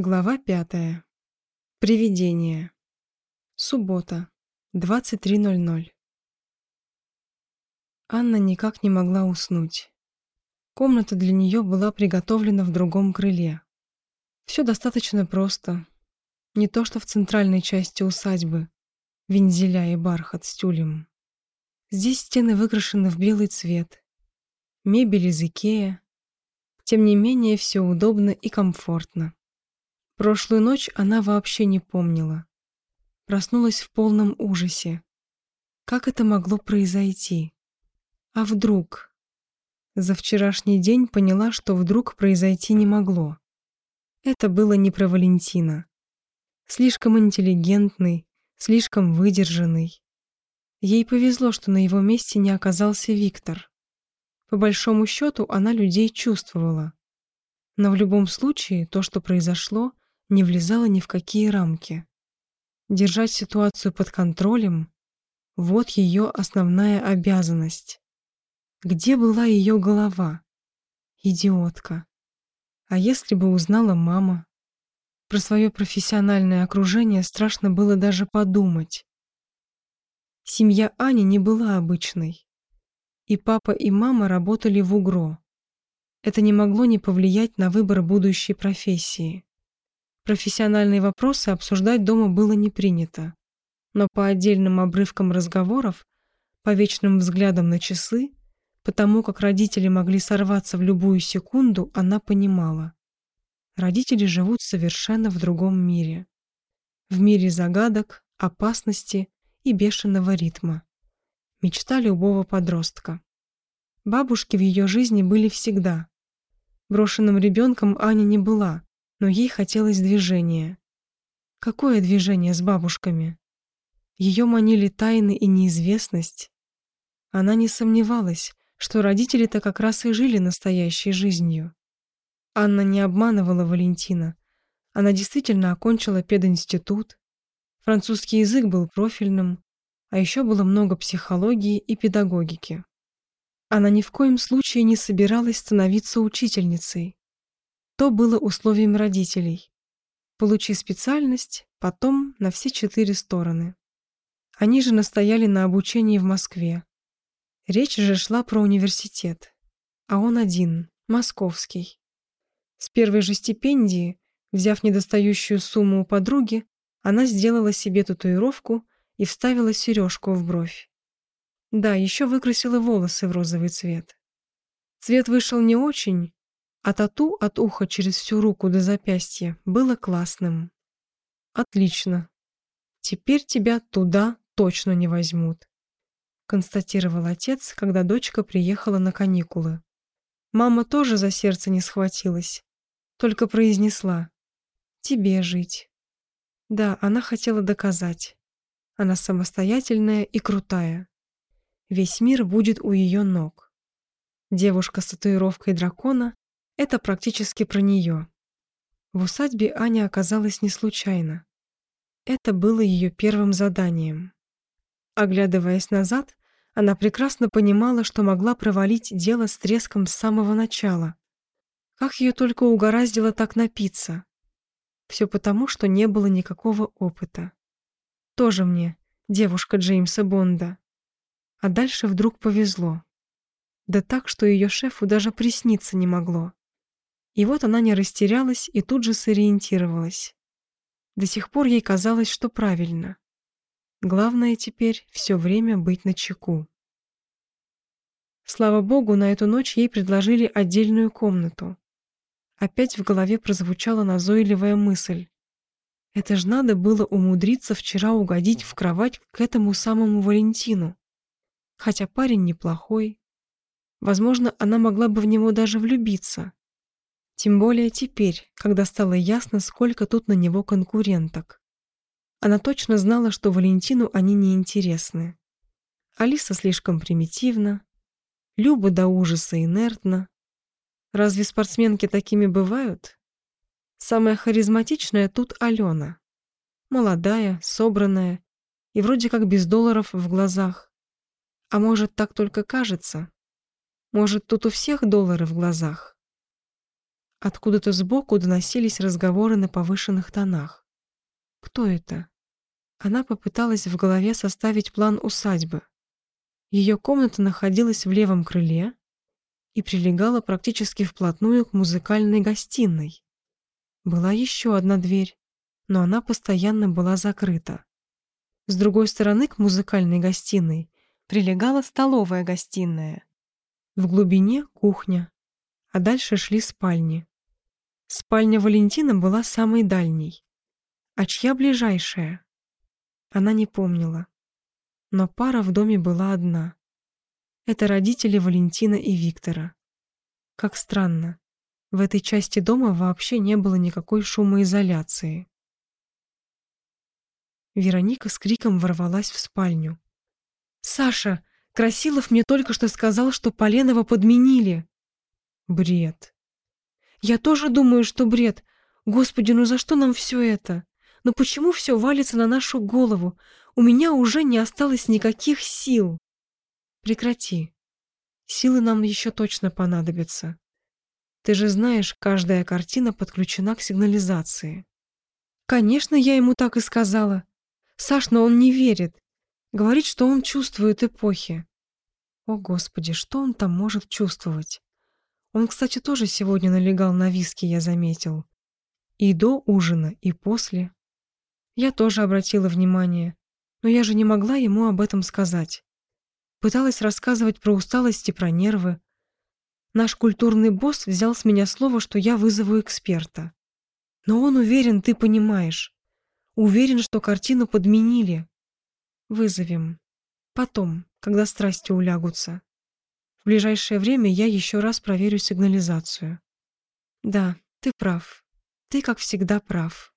Глава пятая. Привидение. Суббота. 23.00. Анна никак не могла уснуть. Комната для нее была приготовлена в другом крыле. Все достаточно просто. Не то, что в центральной части усадьбы. Вензеля и бархат с тюлем. Здесь стены выкрашены в белый цвет. Мебель из Икея. Тем не менее, все удобно и комфортно. Прошлую ночь она вообще не помнила. Проснулась в полном ужасе. Как это могло произойти? А вдруг? За вчерашний день поняла, что вдруг произойти не могло. Это было не про Валентина. Слишком интеллигентный, слишком выдержанный. Ей повезло, что на его месте не оказался Виктор. По большому счету она людей чувствовала. Но в любом случае то, что произошло, не влезала ни в какие рамки. Держать ситуацию под контролем — вот ее основная обязанность. Где была ее голова? Идиотка. А если бы узнала мама? Про свое профессиональное окружение страшно было даже подумать. Семья Ани не была обычной. И папа, и мама работали в УГРО. Это не могло не повлиять на выбор будущей профессии. Профессиональные вопросы обсуждать дома было не принято. Но по отдельным обрывкам разговоров, по вечным взглядам на часы, потому как родители могли сорваться в любую секунду, она понимала. Родители живут совершенно в другом мире. В мире загадок, опасности и бешеного ритма. Мечта любого подростка. Бабушки в ее жизни были всегда. Брошенным ребенком Аня не была, но ей хотелось движения. Какое движение с бабушками? Ее манили тайны и неизвестность. Она не сомневалась, что родители-то как раз и жили настоящей жизнью. Анна не обманывала Валентина. Она действительно окончила пединститут. Французский язык был профильным, а еще было много психологии и педагогики. Она ни в коем случае не собиралась становиться учительницей. То было условием родителей. Получи специальность, потом на все четыре стороны. Они же настояли на обучении в Москве. Речь же шла про университет. А он один, московский. С первой же стипендии, взяв недостающую сумму у подруги, она сделала себе татуировку и вставила сережку в бровь. Да, еще выкрасила волосы в розовый цвет. Цвет вышел не очень, а тату от уха через всю руку до запястья было классным. Отлично. Теперь тебя туда точно не возьмут, констатировал отец, когда дочка приехала на каникулы. Мама тоже за сердце не схватилась, только произнесла: "Тебе жить". Да, она хотела доказать. Она самостоятельная и крутая. Весь мир будет у ее ног. Девушка с татуировкой дракона это практически про нее. В усадьбе Аня оказалась не случайно. Это было ее первым заданием. Оглядываясь назад, она прекрасно понимала, что могла провалить дело с треском с самого начала. Как ее только угораздило так напиться. Все потому, что не было никакого опыта. Тоже мне, девушка Джеймса Бонда. А дальше вдруг повезло. Да так, что ее шефу даже присниться не могло. И вот она не растерялась и тут же сориентировалась. До сих пор ей казалось, что правильно. Главное теперь все время быть начеку. Слава богу, на эту ночь ей предложили отдельную комнату. Опять в голове прозвучала назойливая мысль. Это ж надо было умудриться вчера угодить в кровать к этому самому Валентину. Хотя парень неплохой. Возможно, она могла бы в него даже влюбиться. Тем более теперь, когда стало ясно, сколько тут на него конкуренток. Она точно знала, что Валентину они не интересны. Алиса слишком примитивна, Люба до ужаса инертна. Разве спортсменки такими бывают? Самая харизматичная тут Алена. Молодая, собранная и вроде как без долларов в глазах. А может, так только кажется? Может, тут у всех доллары в глазах? Откуда-то сбоку доносились разговоры на повышенных тонах. Кто это? Она попыталась в голове составить план усадьбы. Ее комната находилась в левом крыле и прилегала практически вплотную к музыкальной гостиной. Была еще одна дверь, но она постоянно была закрыта. С другой стороны к музыкальной гостиной прилегала столовая гостиная. В глубине — кухня, а дальше шли спальни. Спальня Валентина была самой дальней. А чья ближайшая? Она не помнила. Но пара в доме была одна. Это родители Валентина и Виктора. Как странно. В этой части дома вообще не было никакой шумоизоляции. Вероника с криком ворвалась в спальню. «Саша, Красилов мне только что сказал, что Поленова подменили!» Бред. «Я тоже думаю, что бред. Господи, ну за что нам все это? Но почему все валится на нашу голову? У меня уже не осталось никаких сил!» Прекрати. Силы нам еще точно понадобятся. Ты же знаешь, каждая картина подключена к сигнализации. Конечно, я ему так и сказала. Саш, но он не верит. Говорит, что он чувствует эпохи. О, Господи, что он там может чувствовать? Он, кстати, тоже сегодня налегал на виски, я заметил. И до ужина, и после. Я тоже обратила внимание, но я же не могла ему об этом сказать. Пыталась рассказывать про усталость и про нервы. Наш культурный босс взял с меня слово, что я вызову эксперта. Но он уверен, ты понимаешь. Уверен, что картину подменили. Вызовем. Потом, когда страсти улягутся. Ближайшее время я еще раз проверю сигнализацию. Да, ты прав. Ты, как всегда, прав.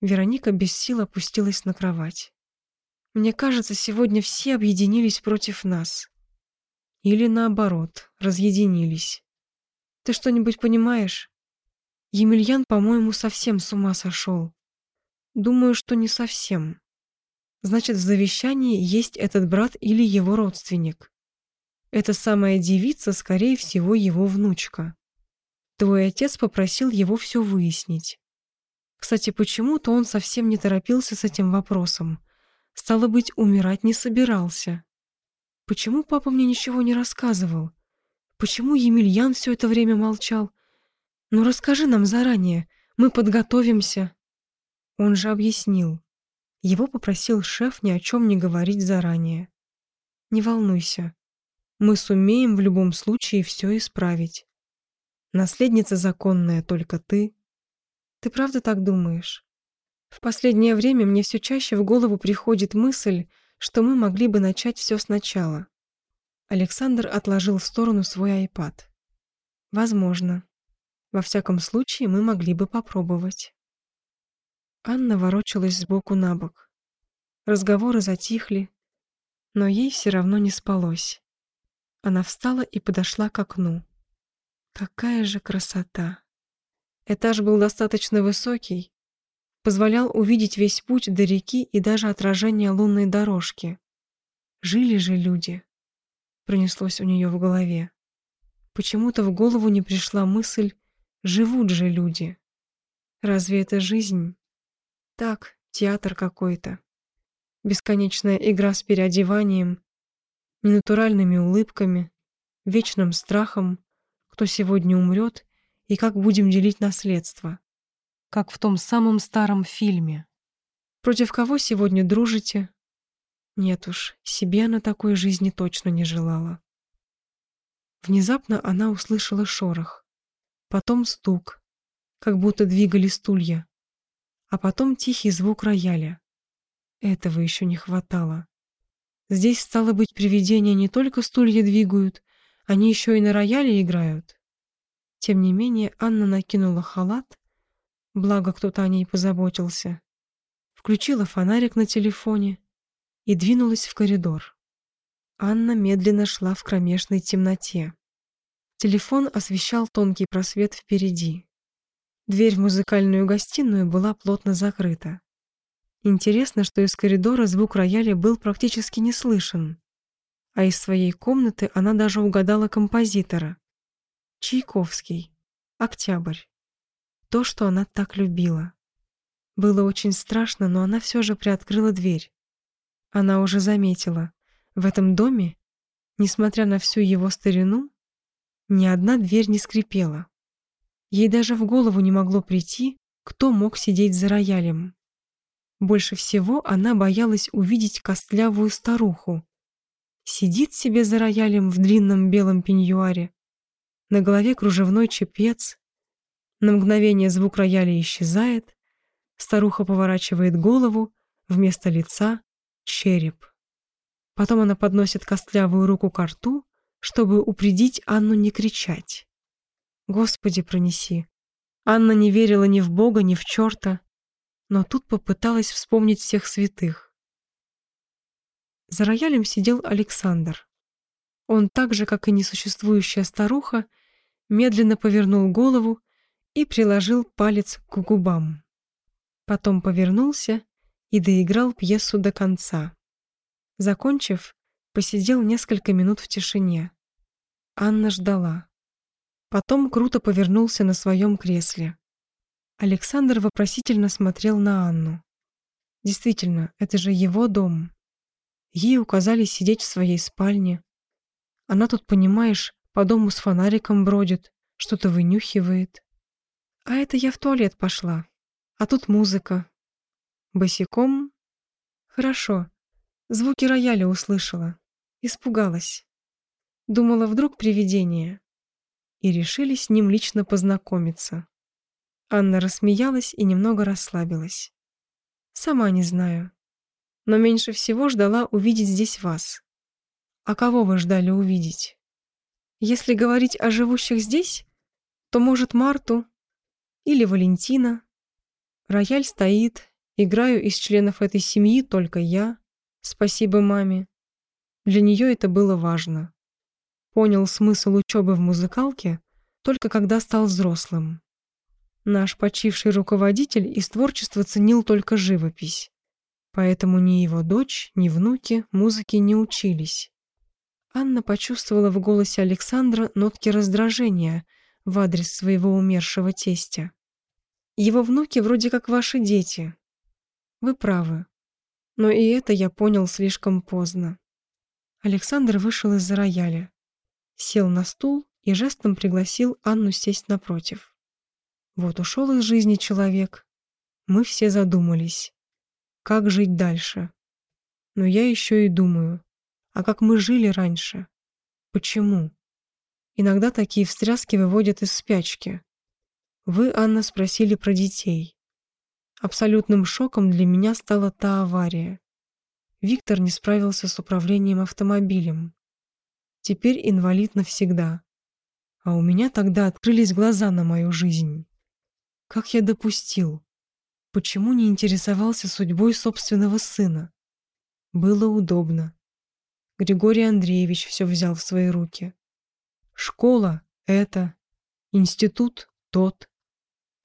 Вероника без сил опустилась на кровать. Мне кажется, сегодня все объединились против нас. Или наоборот, разъединились. Ты что-нибудь понимаешь? Емельян, по-моему, совсем с ума сошел. Думаю, что не совсем. Значит, в завещании есть этот брат или его родственник. Эта самая девица, скорее всего, его внучка. Твой отец попросил его все выяснить. Кстати, почему-то он совсем не торопился с этим вопросом, Стало быть, умирать не собирался. Почему папа мне ничего не рассказывал? Почему Емельян все это время молчал? Ну расскажи нам заранее, мы подготовимся. Он же объяснил. Его попросил шеф ни о чем не говорить заранее. Не волнуйся. Мы сумеем в любом случае все исправить. Наследница законная только ты. Ты правда так думаешь? В последнее время мне все чаще в голову приходит мысль, что мы могли бы начать все сначала. Александр отложил в сторону свой iPad. Возможно. Во всяком случае, мы могли бы попробовать. Анна ворочалась сбоку на бок. Разговоры затихли, но ей все равно не спалось. Она встала и подошла к окну. Какая же красота! Этаж был достаточно высокий, позволял увидеть весь путь до реки и даже отражение лунной дорожки. Жили же люди, пронеслось у нее в голове. Почему-то в голову не пришла мысль «живут же люди». Разве это жизнь? Так, театр какой-то. Бесконечная игра с переодеванием, ненатуральными улыбками, вечным страхом, кто сегодня умрет и как будем делить наследство как в том самом старом фильме. Против кого сегодня дружите? Нет уж, себе она такой жизни точно не желала. Внезапно она услышала шорох, потом стук, как будто двигали стулья, а потом тихий звук рояля. Этого еще не хватало. Здесь, стало быть, привидения не только стулья двигают, они еще и на рояле играют. Тем не менее, Анна накинула халат благо кто-то о ней позаботился, включила фонарик на телефоне и двинулась в коридор. Анна медленно шла в кромешной темноте. Телефон освещал тонкий просвет впереди. Дверь в музыкальную гостиную была плотно закрыта. Интересно, что из коридора звук рояля был практически не слышен, а из своей комнаты она даже угадала композитора. Чайковский. Октябрь. То, что она так любила. Было очень страшно, но она все же приоткрыла дверь. Она уже заметила, в этом доме, несмотря на всю его старину, ни одна дверь не скрипела. Ей даже в голову не могло прийти, кто мог сидеть за роялем. Больше всего она боялась увидеть костлявую старуху. Сидит себе за роялем в длинном белом пеньюаре, на голове кружевной чепец, на мгновение звук рояля исчезает, старуха поворачивает голову, вместо лица — череп. Потом она подносит костлявую руку к рту, чтобы упредить Анну не кричать. Господи, пронеси. Анна не верила ни в Бога, ни в черта, но тут попыталась вспомнить всех святых. За роялем сидел Александр. Он так же, как и несуществующая старуха, медленно повернул голову и приложил палец к губам. Потом повернулся и доиграл пьесу до конца. Закончив, посидел несколько минут в тишине. Анна ждала. Потом круто повернулся на своем кресле. Александр вопросительно смотрел на Анну. Действительно, это же его дом. Ей указали сидеть в своей спальне. Она тут, понимаешь, по дому с фонариком бродит, что-то вынюхивает. А это я в туалет пошла. А тут музыка. Босиком? Хорошо. Звуки рояля услышала. Испугалась. Думала, вдруг привидение. И решили с ним лично познакомиться. Анна рассмеялась и немного расслабилась. Сама не знаю но меньше всего ждала увидеть здесь вас. А кого вы ждали увидеть? Если говорить о живущих здесь, то, может, Марту или Валентина. Рояль стоит, играю из членов этой семьи только я, спасибо маме. Для нее это было важно. Понял смысл учебы в музыкалке только когда стал взрослым. Наш почивший руководитель из творчества ценил только живопись. Поэтому ни его дочь, ни внуки музыке не учились. Анна почувствовала в голосе Александра нотки раздражения в адрес своего умершего тестя. «Его внуки вроде как ваши дети. Вы правы. Но и это я понял слишком поздно». Александр вышел из-за рояля, сел на стул и жестом пригласил Анну сесть напротив. Вот ушел из жизни человек. Мы все задумались как жить дальше. Но я еще и думаю, а как мы жили раньше? Почему? Иногда такие встряски выводят из спячки. Вы, Анна, спросили про детей. Абсолютным шоком для меня стала та авария. Виктор не справился с управлением автомобилем. Теперь инвалид навсегда. А у меня тогда открылись глаза на мою жизнь. Как я допустил? Почему не интересовался судьбой собственного сына? Было удобно. Григорий Андреевич все взял в свои руки. Школа — это, институт — тот.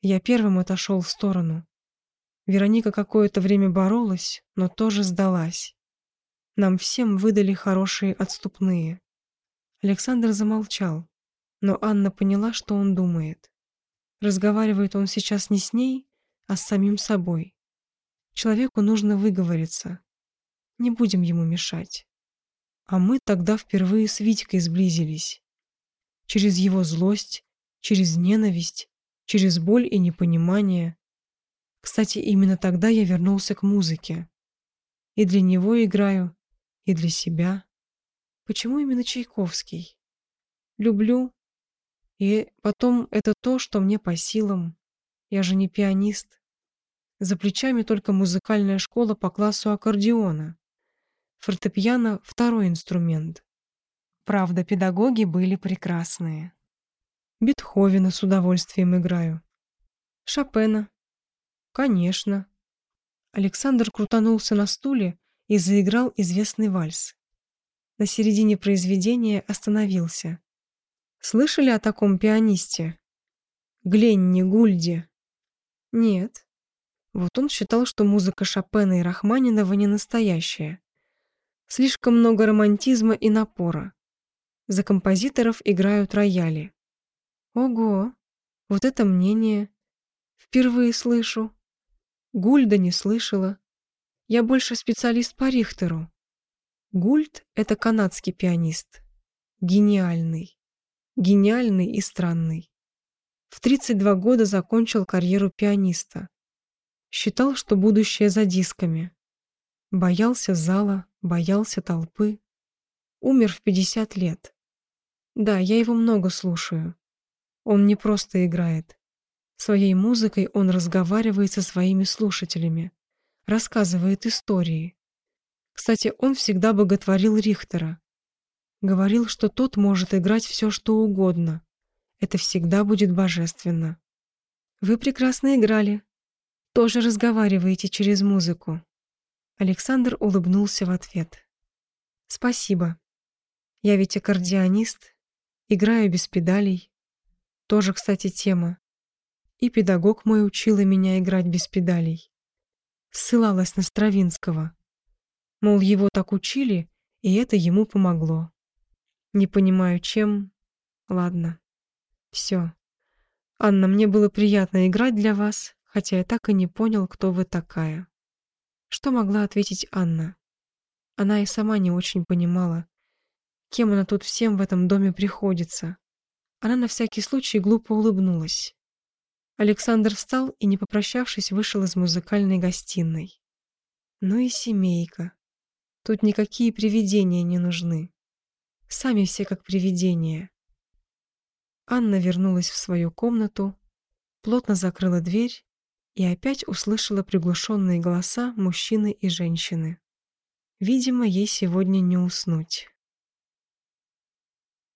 Я первым отошел в сторону. Вероника какое-то время боролась, но тоже сдалась. Нам всем выдали хорошие отступные. Александр замолчал, но Анна поняла, что он думает. Разговаривает он сейчас не с ней, а с самим собой. Человеку нужно выговориться. Не будем ему мешать. А мы тогда впервые с Витькой сблизились. Через его злость, через ненависть, через боль и непонимание. Кстати, именно тогда я вернулся к музыке. И для него играю, и для себя. Почему именно Чайковский? Люблю. И потом это то, что мне по силам. Я же не пианист. За плечами только музыкальная школа по классу аккордеона. Фортепиано — второй инструмент. Правда, педагоги были прекрасные. Бетховена с удовольствием играю. Шопена. Конечно. Александр крутанулся на стуле и заиграл известный вальс. На середине произведения остановился. Слышали о таком пианисте? Гленни Гульде? Нет. Вот он считал, что музыка Шопена и Рахманинова не настоящая. Слишком много романтизма и напора. За композиторов играют рояли. Ого! Вот это мнение. Впервые слышу. Гульда не слышала. Я больше специалист по Рихтеру. Гульд — это канадский пианист. Гениальный. Гениальный и странный. В 32 года закончил карьеру пианиста. Считал, что будущее за дисками. Боялся зала, боялся толпы. Умер в 50 лет. Да, я его много слушаю. Он не просто играет. Своей музыкой он разговаривает со своими слушателями, рассказывает истории. Кстати, он всегда боготворил Рихтера. Говорил, что тот может играть все, что угодно. Это всегда будет божественно. Вы прекрасно играли. Тоже разговариваете через музыку. Александр улыбнулся в ответ. Спасибо. Я ведь аккордеонист, играю без педалей. Тоже, кстати, тема. И педагог мой учила меня играть без педалей. Ссылалась на Стравинского. Мол, его так учили, и это ему помогло. Не понимаю, чем. Ладно. Все. Анна, мне было приятно играть для вас, хотя я так и не понял, кто вы такая. Что могла ответить Анна? Она и сама не очень понимала, кем она тут всем в этом доме приходится. Она на всякий случай глупо улыбнулась. Александр встал и, не попрощавшись, вышел из музыкальной гостиной. Ну и семейка. Тут никакие привидения не нужны. Сами все как привидения. Анна вернулась в свою комнату, плотно закрыла дверь и опять услышала приглушенные голоса мужчины и женщины. Видимо, ей сегодня не уснуть.